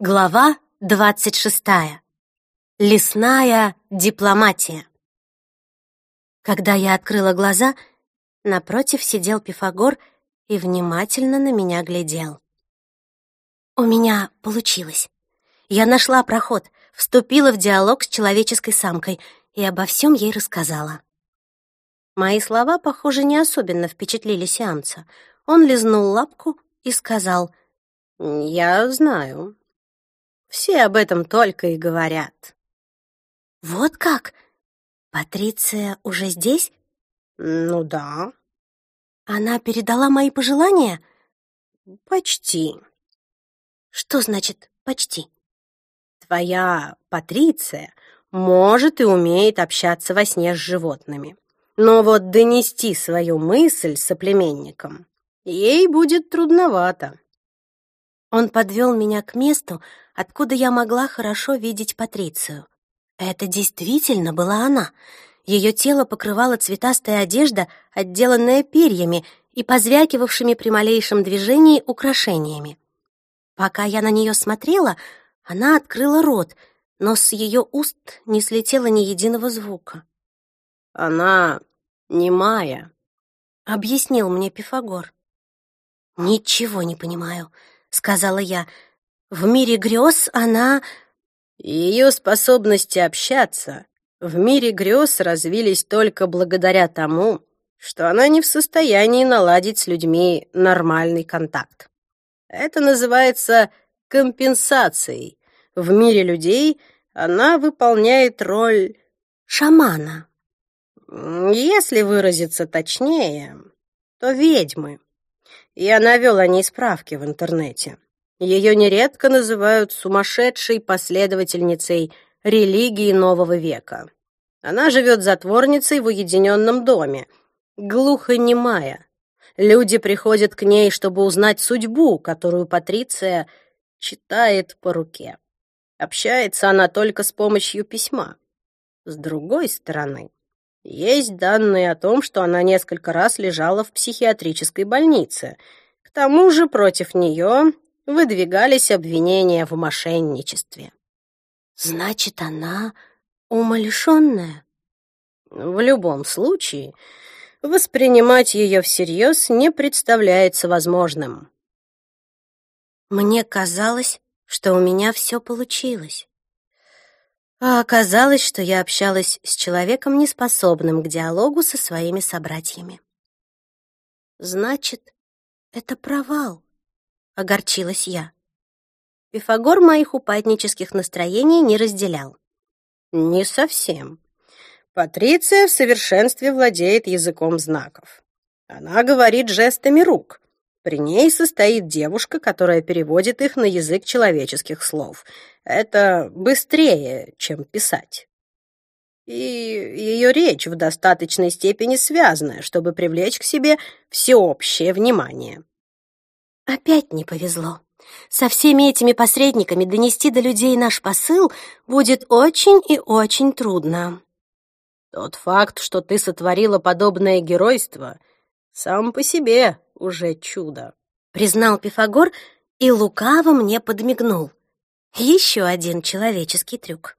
Глава двадцать шестая. Лесная дипломатия. Когда я открыла глаза, напротив сидел Пифагор и внимательно на меня глядел. У меня получилось. Я нашла проход, вступила в диалог с человеческой самкой и обо всем ей рассказала. Мои слова, похоже, не особенно впечатлили сеанса. Он лизнул лапку и сказал, «Я знаю, все об этом только и говорят. Вот как? Патриция уже здесь? Ну да. Она передала мои пожелания? Почти. Что значит «почти»? Твоя Патриция может и умеет общаться во сне с животными. Но вот донести свою мысль соплеменникам ей будет трудновато. Он подвел меня к месту, откуда я могла хорошо видеть Патрицию. Это действительно была она. Ее тело покрывала цветастая одежда, отделанная перьями и позвякивавшими при малейшем движении украшениями. Пока я на нее смотрела, она открыла рот, но с ее уст не слетело ни единого звука. «Она немая», — объяснил мне Пифагор. «Ничего не понимаю», — сказала я. «В мире грез она...» Ее способности общаться в мире грез развились только благодаря тому, что она не в состоянии наладить с людьми нормальный контакт. Это называется компенсацией. В мире людей она выполняет роль шамана. Если выразиться точнее, то ведьмы. Я навел о ней справки в интернете. Ее нередко называют сумасшедшей последовательницей религии нового века. Она живет затворницей в уединенном доме, глухонемая. Люди приходят к ней, чтобы узнать судьбу, которую Патриция читает по руке. Общается она только с помощью письма. С другой стороны, есть данные о том, что она несколько раз лежала в психиатрической больнице. К тому же против нее выдвигались обвинения в мошенничестве. Значит, она умалишенная? В любом случае, воспринимать ее всерьез не представляется возможным. Мне казалось, что у меня все получилось. А оказалось, что я общалась с человеком, неспособным к диалогу со своими собратьями. «Значит, это провал», — огорчилась я. Пифагор моих упаднических настроений не разделял. «Не совсем. Патриция в совершенстве владеет языком знаков. Она говорит жестами рук. При ней состоит девушка, которая переводит их на язык человеческих слов — это быстрее, чем писать. И ее речь в достаточной степени связанная, чтобы привлечь к себе всеобщее внимание. Опять не повезло. Со всеми этими посредниками донести до людей наш посыл будет очень и очень трудно. Тот факт, что ты сотворила подобное геройство, сам по себе уже чудо, признал Пифагор и лукаво мне подмигнул. Еще один человеческий трюк.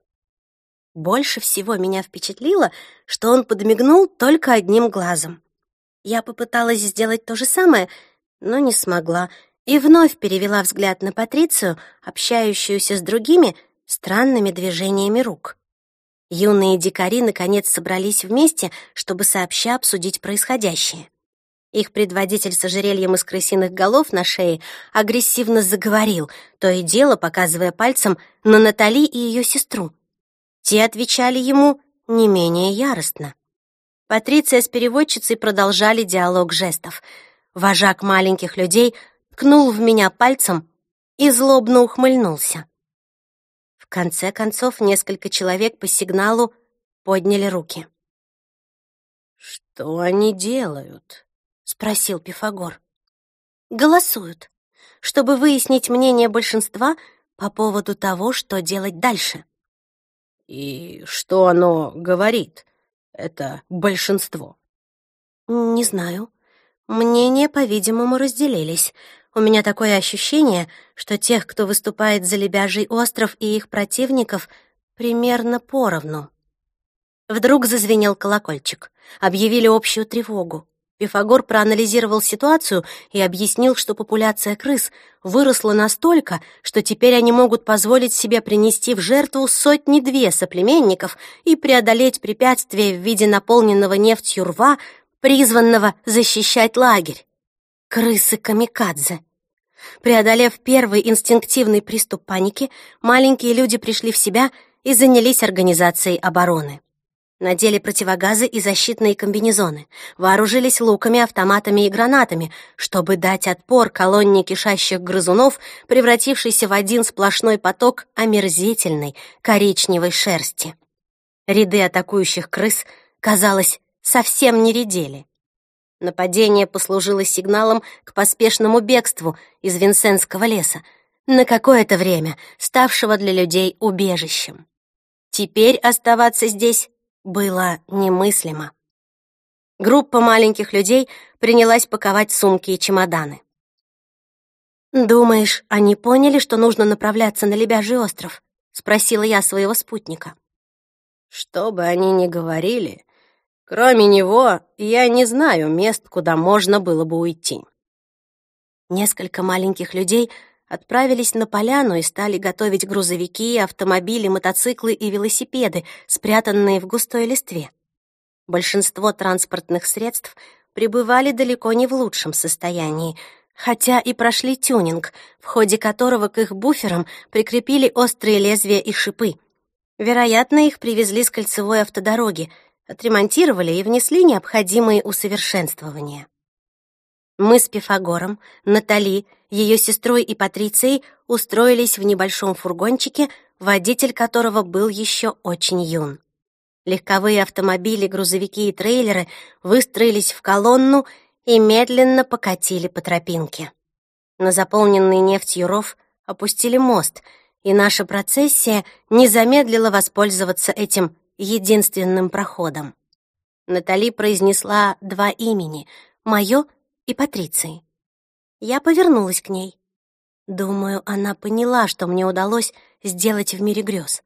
Больше всего меня впечатлило, что он подмигнул только одним глазом. Я попыталась сделать то же самое, но не смогла, и вновь перевела взгляд на Патрицию, общающуюся с другими странными движениями рук. Юные дикари наконец собрались вместе, чтобы сообща обсудить происходящее. Их предводитель с ожерельем из крысиных голов на шее агрессивно заговорил, то и дело показывая пальцем на Натали и ее сестру. Те отвечали ему не менее яростно. Патриция с переводчицей продолжали диалог жестов. Вожак маленьких людей ткнул в меня пальцем и злобно ухмыльнулся. В конце концов, несколько человек по сигналу подняли руки. «Что они делают?» — спросил Пифагор. «Голосуют, чтобы выяснить мнение большинства по поводу того, что делать дальше». «И что оно говорит, это большинство?» «Не знаю. Мнения, по-видимому, разделились. у меня такое ощущение, что тех, кто выступает за Лебяжий остров и их противников, примерно поровну. Вдруг зазвенел колокольчик. Объявили общую тревогу. Пифагор проанализировал ситуацию и объяснил, что популяция крыс выросла настолько, что теперь они могут позволить себе принести в жертву сотни-две соплеменников и преодолеть препятствия в виде наполненного нефтью рва, призванного защищать лагерь. Крысы-камикадзе. Преодолев первый инстинктивный приступ паники, маленькие люди пришли в себя и занялись организацией обороны. Надели противогазы и защитные комбинезоны, вооружились луками, автоматами и гранатами, чтобы дать отпор колонне кишащих грызунов, превратившейся в один сплошной поток омерзительной коричневой шерсти. Ряды атакующих крыс, казалось, совсем не редели. Нападение послужило сигналом к поспешному бегству из Винсентского леса, на какое-то время ставшего для людей убежищем. Теперь оставаться здесь было немыслимо. Группа маленьких людей принялась паковать сумки и чемоданы. «Думаешь, они поняли, что нужно направляться на Лебяжий остров?» — спросила я своего спутника. «Что бы они ни говорили, кроме него я не знаю мест, куда можно было бы уйти». Несколько маленьких людей отправились на поляну и стали готовить грузовики, автомобили, мотоциклы и велосипеды, спрятанные в густой листве. Большинство транспортных средств пребывали далеко не в лучшем состоянии, хотя и прошли тюнинг, в ходе которого к их буферам прикрепили острые лезвия и шипы. Вероятно, их привезли с кольцевой автодороги, отремонтировали и внесли необходимые усовершенствования. Мы с Пифагором, Натали, ее сестрой и Патрицией устроились в небольшом фургончике, водитель которого был еще очень юн. Легковые автомобили, грузовики и трейлеры выстроились в колонну и медленно покатили по тропинке. На заполненный нефтью ров опустили мост, и наша процессия не замедлила воспользоваться этим единственным проходом. Натали произнесла два имени — мое — и Патриции. Я повернулась к ней. Думаю, она поняла, что мне удалось сделать в мире грез.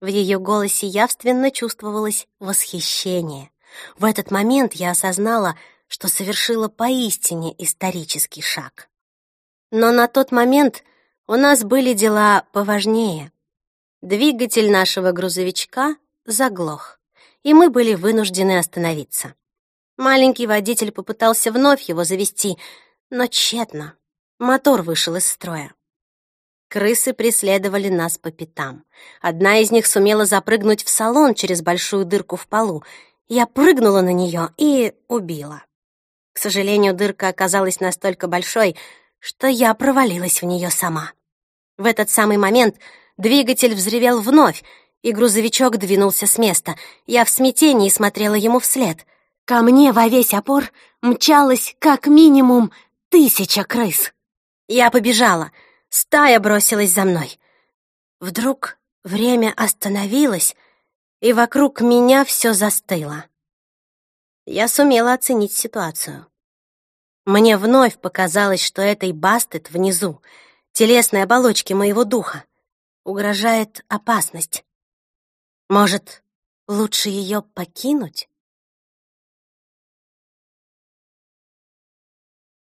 В ее голосе явственно чувствовалось восхищение. В этот момент я осознала, что совершила поистине исторический шаг. Но на тот момент у нас были дела поважнее. Двигатель нашего грузовичка заглох, и мы были вынуждены остановиться. Маленький водитель попытался вновь его завести, но тщетно. Мотор вышел из строя. Крысы преследовали нас по пятам. Одна из них сумела запрыгнуть в салон через большую дырку в полу. Я прыгнула на нее и убила. К сожалению, дырка оказалась настолько большой, что я провалилась в нее сама. В этот самый момент двигатель взревел вновь, и грузовичок двинулся с места. Я в смятении смотрела ему вслед — Ко мне во весь опор мчалось как минимум тысяча крыс. Я побежала, стая бросилась за мной. Вдруг время остановилось, и вокруг меня все застыло. Я сумела оценить ситуацию. Мне вновь показалось, что этой Бастет внизу, телесной оболочке моего духа, угрожает опасность. Может, лучше ее покинуть?